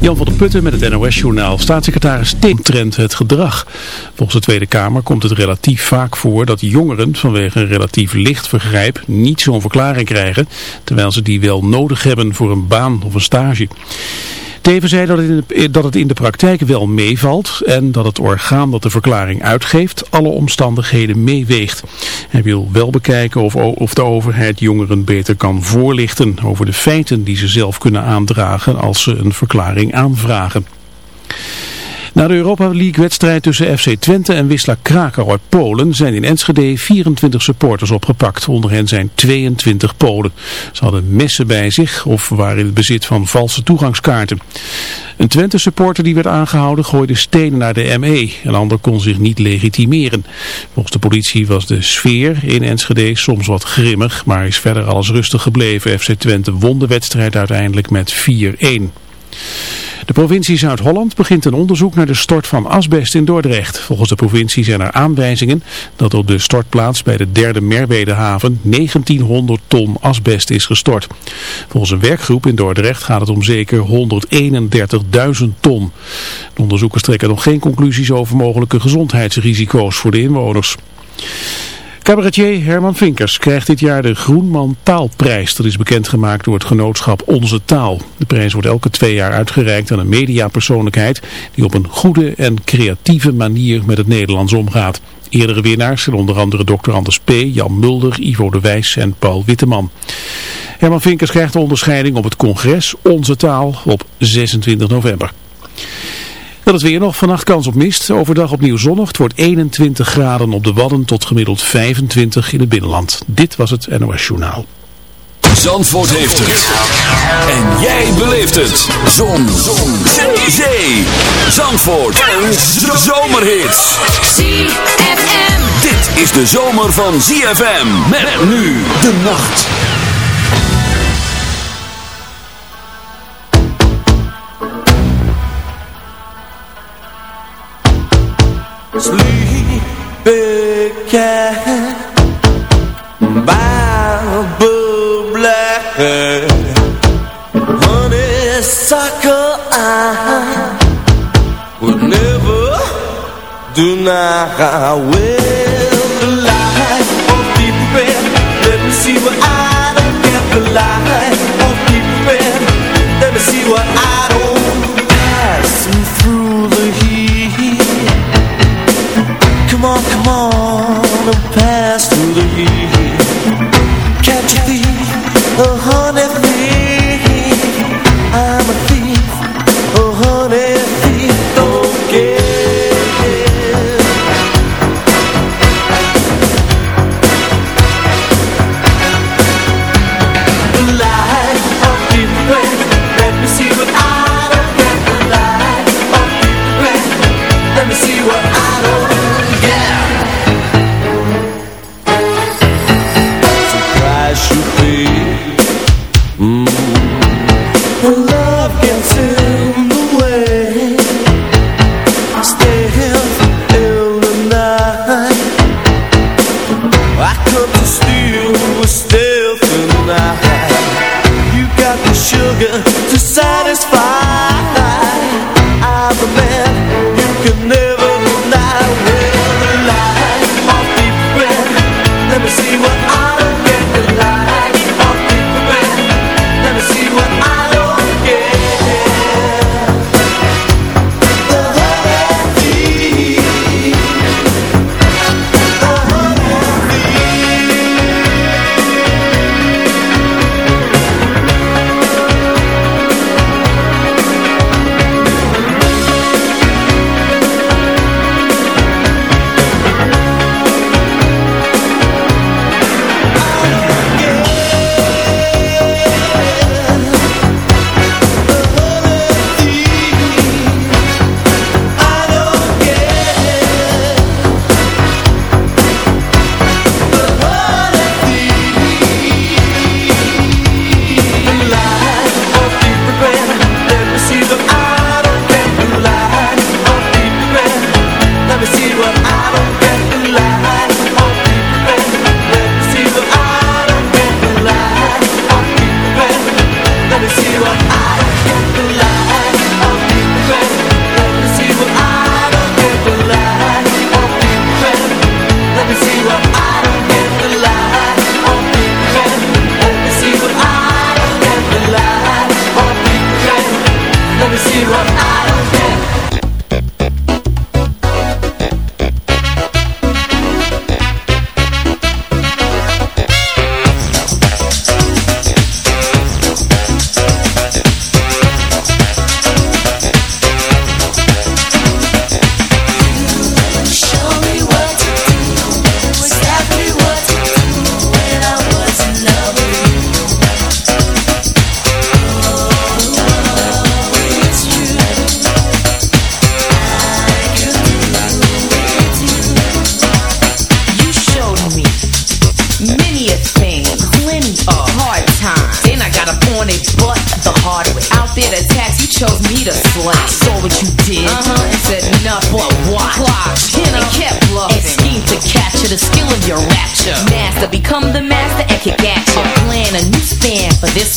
Jan van der Putten met het NOS-journaal. Staatssecretaris trend het gedrag. Volgens de Tweede Kamer komt het relatief vaak voor dat jongeren vanwege een relatief licht vergrijp niet zo'n verklaring krijgen, terwijl ze die wel nodig hebben voor een baan of een stage. Teven zei dat het, dat het in de praktijk wel meevalt en dat het orgaan dat de verklaring uitgeeft alle omstandigheden meeweegt. Hij wil wel bekijken of, of de overheid jongeren beter kan voorlichten over de feiten die ze zelf kunnen aandragen als ze een verklaring aanvragen. Na de Europa League wedstrijd tussen FC Twente en Wisla Krakau uit Polen zijn in Enschede 24 supporters opgepakt. Onder hen zijn 22 Polen. Ze hadden messen bij zich of waren in het bezit van valse toegangskaarten. Een Twente supporter die werd aangehouden gooide stenen naar de ME. Een ander kon zich niet legitimeren. Volgens de politie was de sfeer in Enschede soms wat grimmig, maar is verder alles rustig gebleven. FC Twente won de wedstrijd uiteindelijk met 4-1. De provincie Zuid-Holland begint een onderzoek naar de stort van asbest in Dordrecht. Volgens de provincie zijn er aanwijzingen dat op de stortplaats bij de derde Merwedehaven 1900 ton asbest is gestort. Volgens een werkgroep in Dordrecht gaat het om zeker 131.000 ton. De onderzoekers trekken nog geen conclusies over mogelijke gezondheidsrisico's voor de inwoners. Cabaretier Herman Vinkers krijgt dit jaar de Groenman Taalprijs. Dat is bekendgemaakt door het genootschap Onze Taal. De prijs wordt elke twee jaar uitgereikt aan een mediapersoonlijkheid die op een goede en creatieve manier met het Nederlands omgaat. Eerdere winnaars zijn onder andere Dr. Anders P., Jan Mulder, Ivo de Wijs en Paul Witteman. Herman Vinkers krijgt de onderscheiding op het congres Onze Taal op 26 november. Dan het weer nog. Vannacht kans op mist. Overdag opnieuw zonnig. Het wordt 21 graden op de Wadden tot gemiddeld 25 in het binnenland. Dit was het NOS Journaal. Zandvoort heeft het. En jij beleeft het. Zon. Zon. Zee. Zee. Zandvoort. Een zomerhit. ZFM. Dit is de zomer van ZFM. Met nu de nacht. I Well, the light of deep Let me see what I don't get The light of deep Let me see what I the honey to satisfy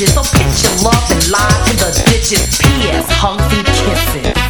stitches. So pitch your love and lie to the ditches. P.S. Hugs and kisses.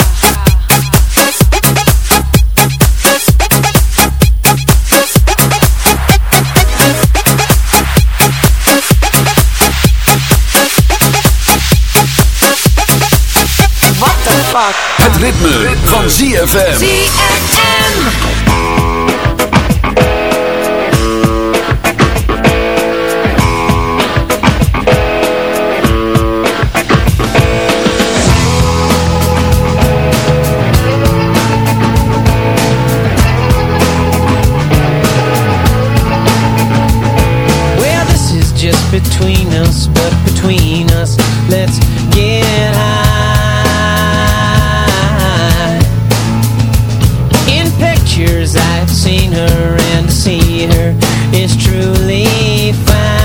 fuck. Het ritme, ritme. van ZFM. ZFM. between us, but between us, let's get high. pictures I've seen her and to see her is truly fine.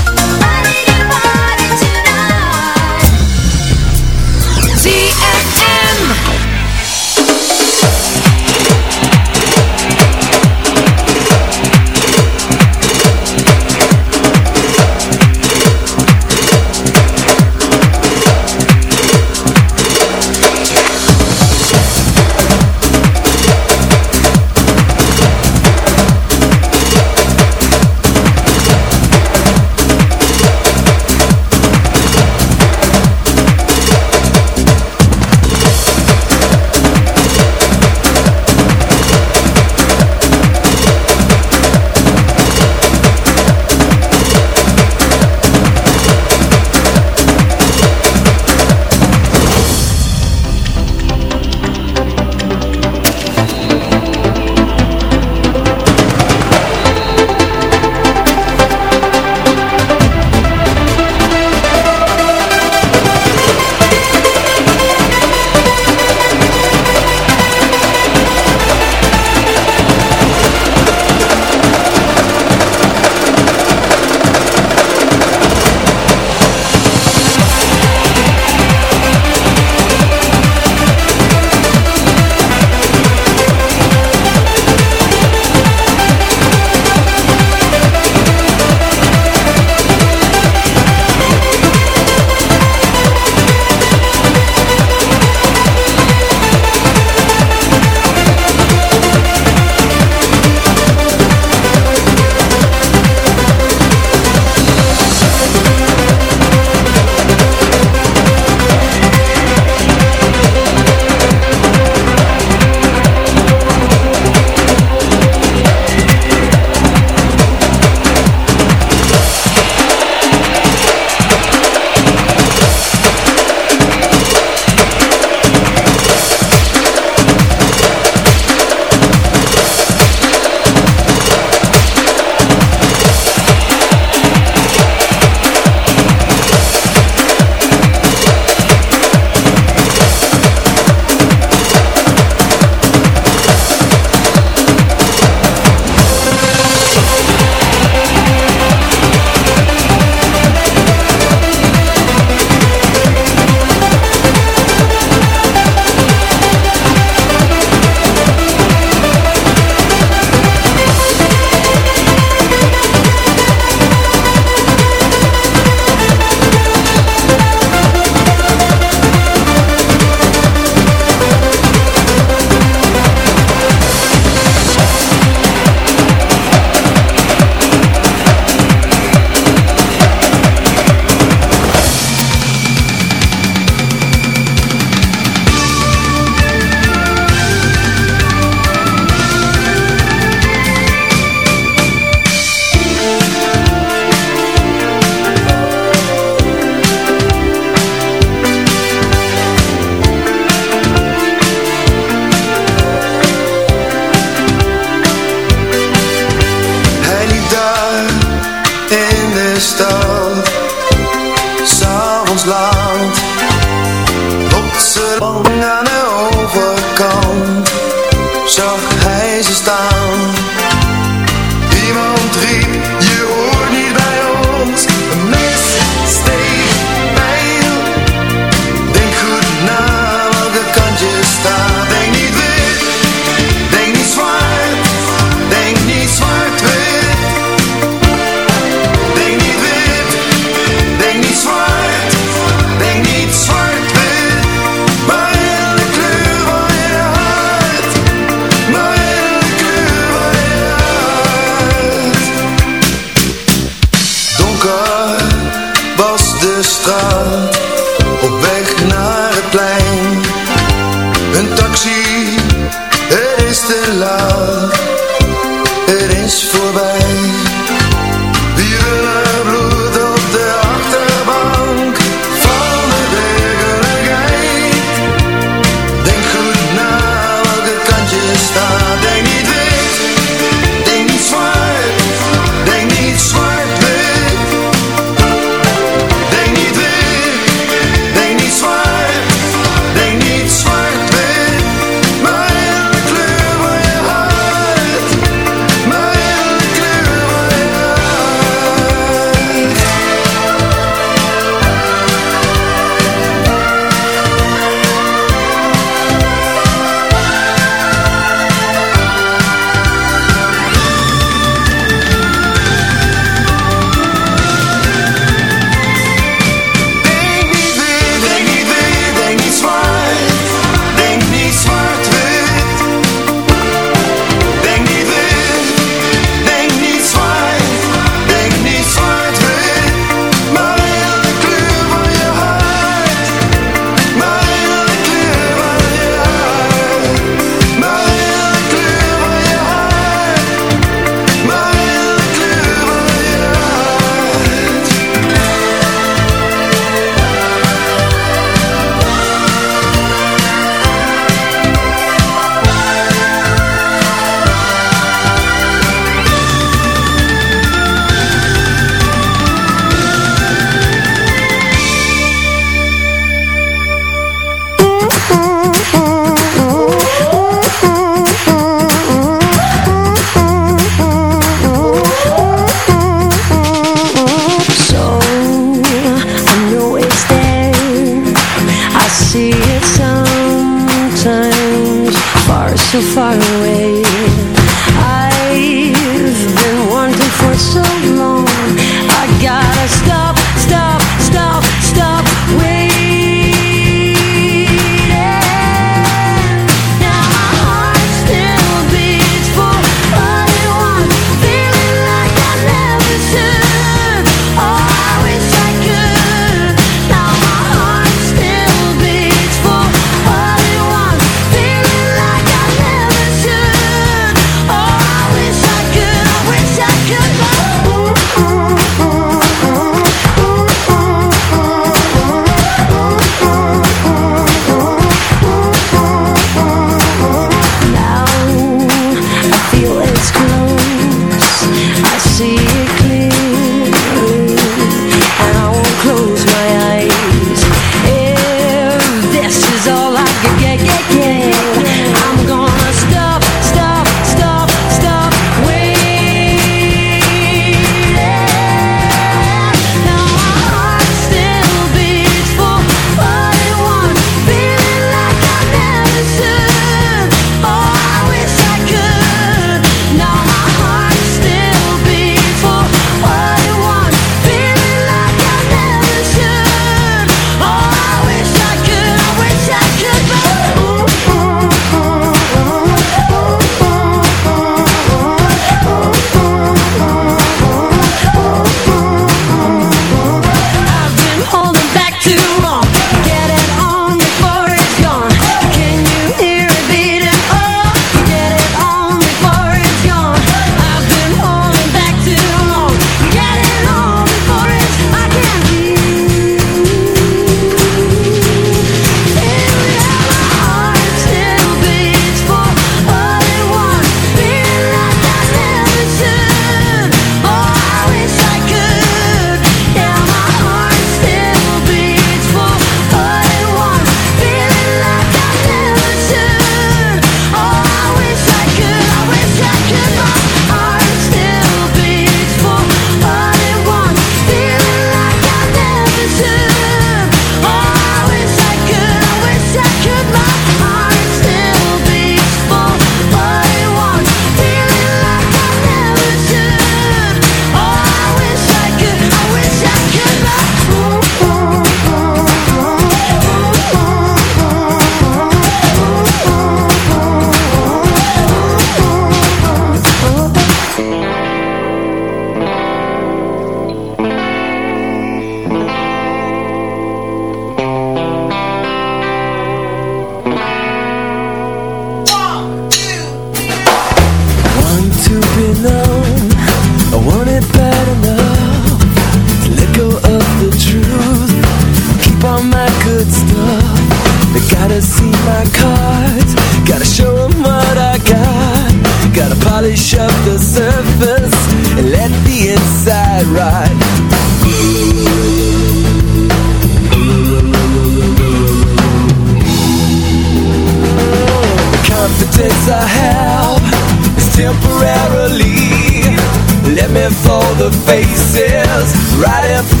Faces right in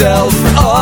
myself up.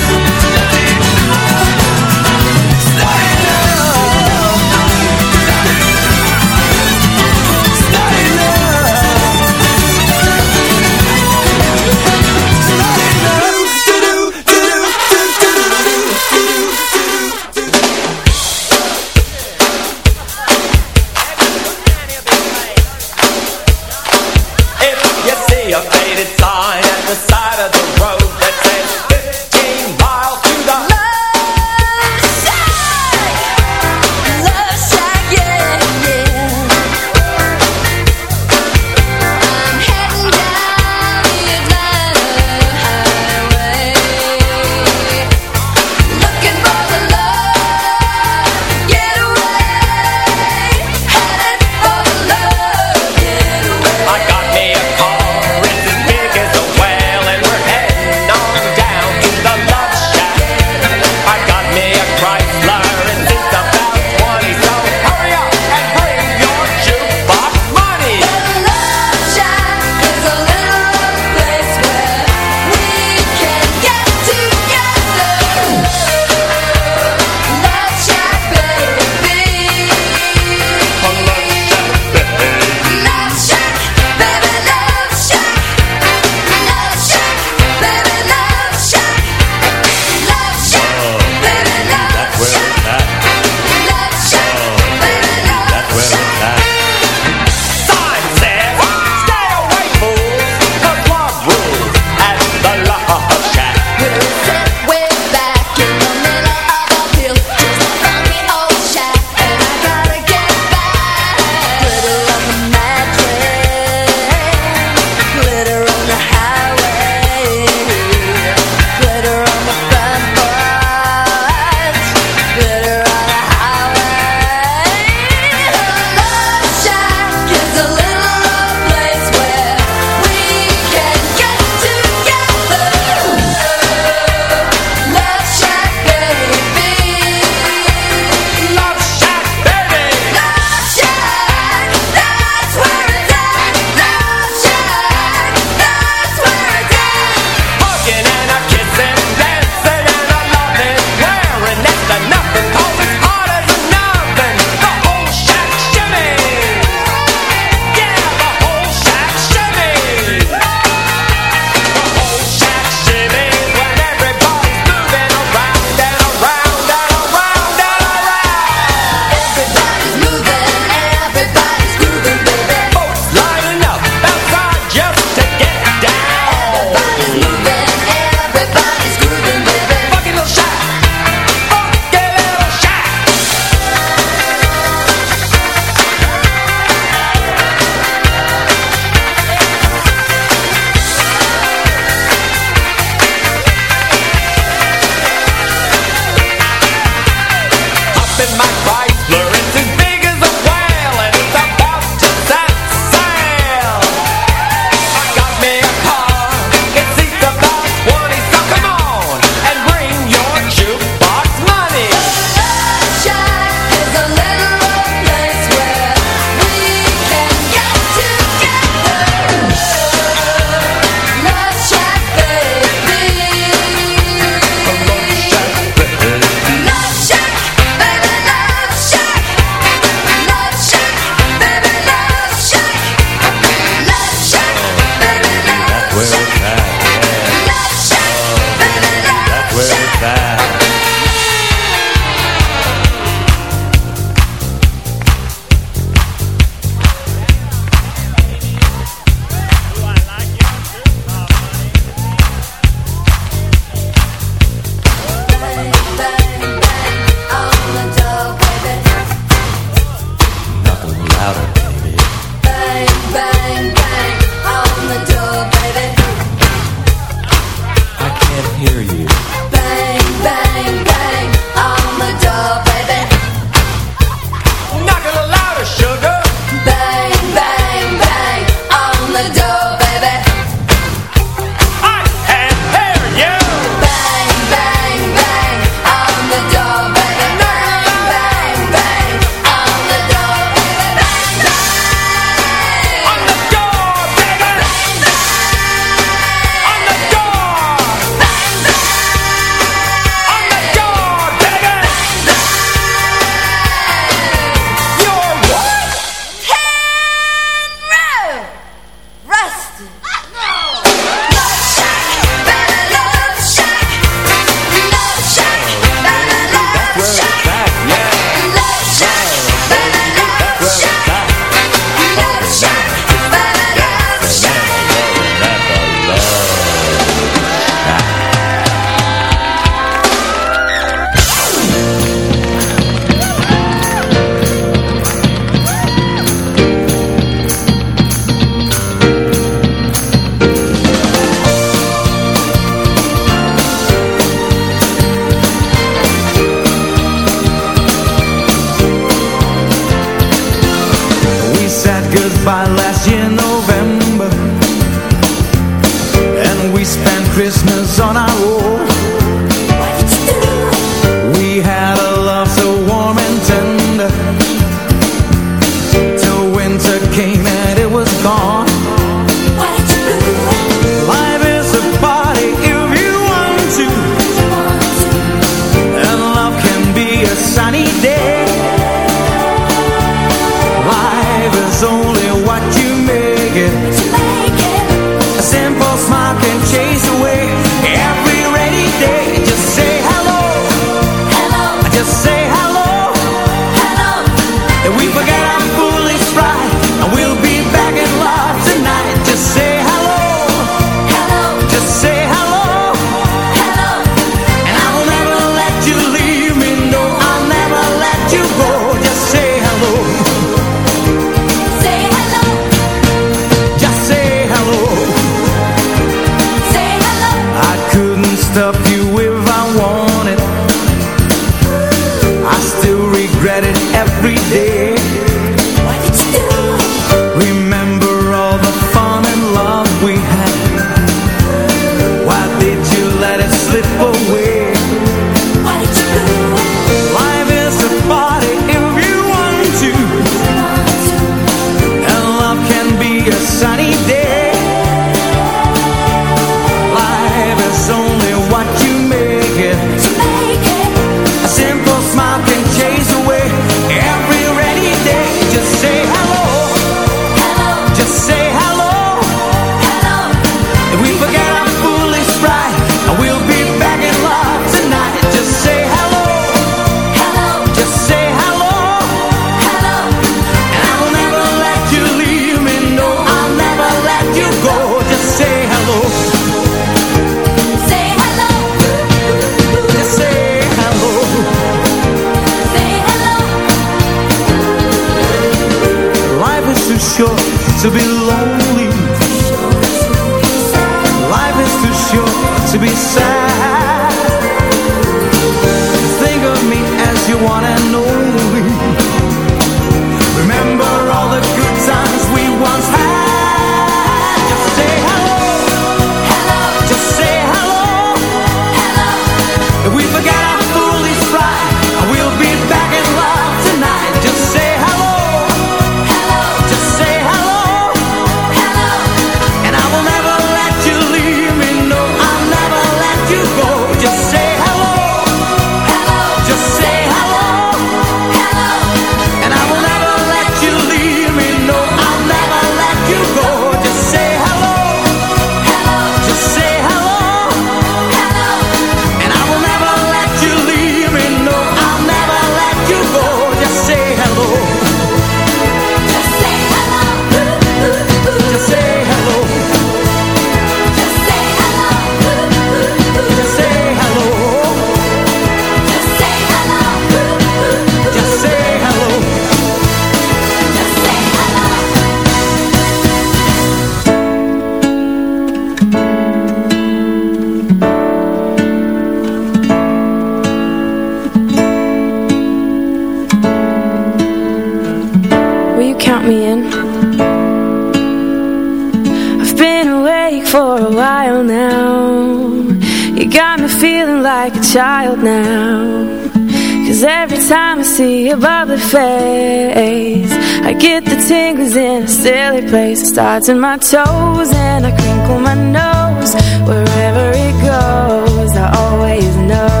Face. I get the tingles in a silly place. It starts in my toes and I crinkle my nose. Wherever it goes I always know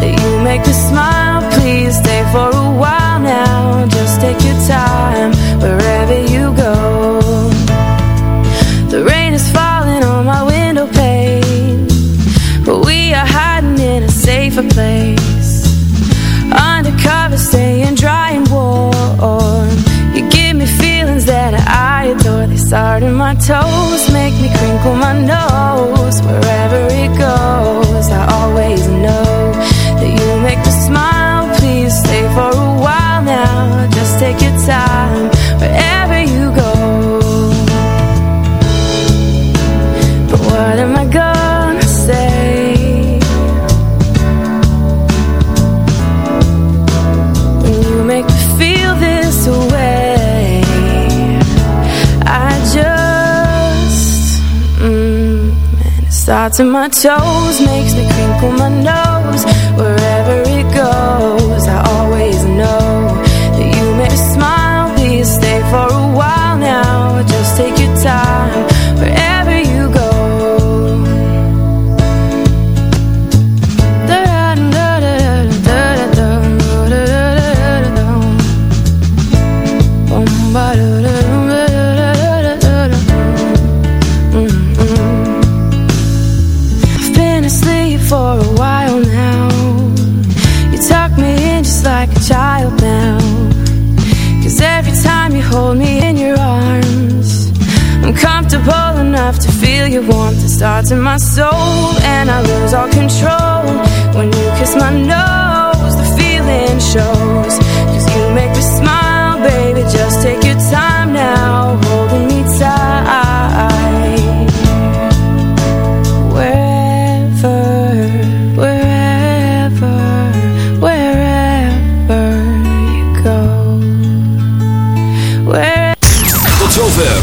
That you make me smile. Please stay for a while now. Just take your time. Wherever you go adore They start in my toes, make me crinkle my nose Wherever it goes, toes, my soul and I lose all control. When you kiss my nose,